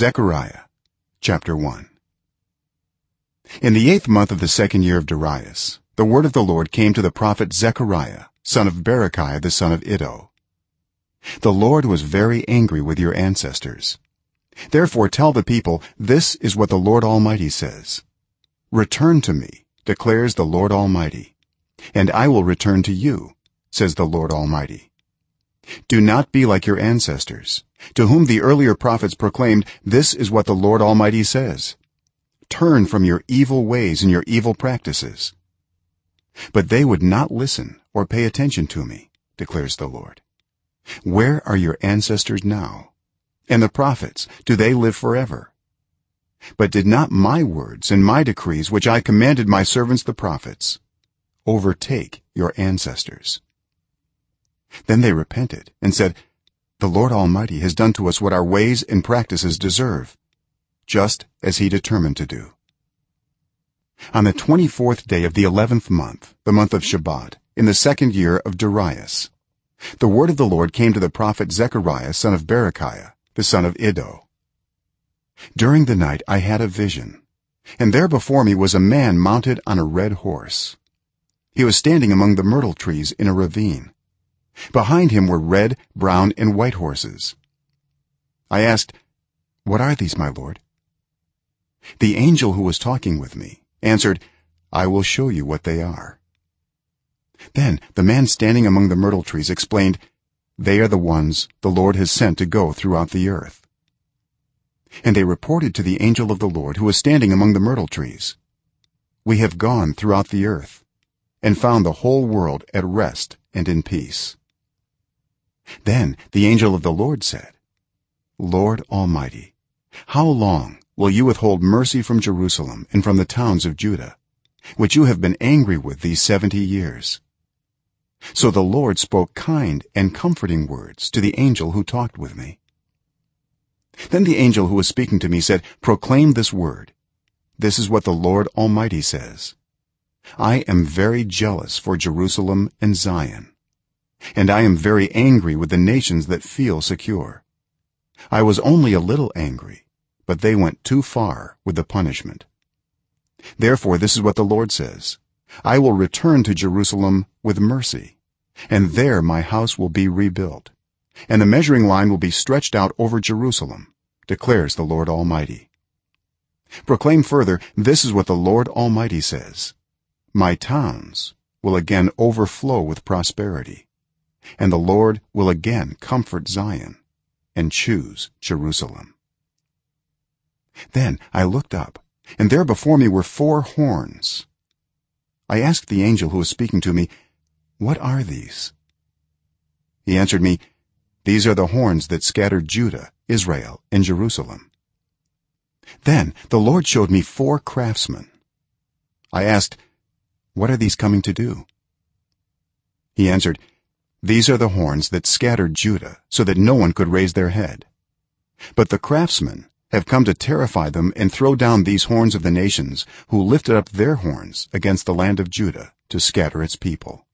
zechariah chapter 1 in the 8th month of the second year of darius the word of the lord came to the prophet zechariah son of berechiah the son of iddo. The lord was very angry with your ancestors. Therefore tell the people this is what the lord almighty says. Return to me declares the lord almighty and i will return to you says the lord almighty do not be like your ancestors to whom the earlier prophets proclaimed this is what the lord almighty says. Turn from your evil ways and your evil practices. But they would not listen or pay attention to me declares the lord. Where are your ancestors now? And the prophets do they live forever? But did not my words and my decrees which i commanded my servants the prophets overtake your ancestors then they repented and said the lord almighty has done to us what our ways and practices deserve just as he determined to do. On the 24th day of the 11th month the month of shebat in the second year of darius the word of the lord came to the prophet zechariah son of berechiah the son of iddo. During the night i had a vision and there before me was a man mounted on a red horse. He was standing among the myrtle trees in a ravine behind him were red brown and white horses. I asked what are these my lord? The angel who was talking with me answered i will show you what they are. Then the man standing among the myrtle trees explained they are the ones the lord has sent to go throughout the earth. And they reported to the angel of the lord who was standing among the myrtle trees we have gone throughout the earth and found the whole world at rest and in peace then the angel of the lord said lord almighty how long will you withhold mercy from jerusalem and from the towns of judah which you have been angry with these 70 years? So the lord spoke kind and comforting words to the angel who talked with me. Then the angel who was speaking to me said proclaim this word. This is what the lord almighty says. I am very jealous for jerusalem and zion and i am very angry with the nations that feel secure. I was only a little angry but they went too far with the punishment. Therefore this is what the lord says. I will return to jerusalem with mercy and there my house will be rebuilt and the measuring line will be stretched out over jerusalem declares the lord almighty. Proclaim further this is what the lord almighty says. My towns will again overflow with prosperity and the lord will again comfort zion and choose jerusalem. Then i looked up and there before me were four horns. I asked the angel who was speaking to me what are these? He answered me these are the horns that scattered judah israel and jerusalem. Then the lord showed me four craftsmen. I asked what are these coming to do? He answered these are the horns that scattered judah so that no one could raise their head. But the craftsmen have come to terrify them and throw down these horns of the nations who lifted up their horns against the land of judah to scatter its people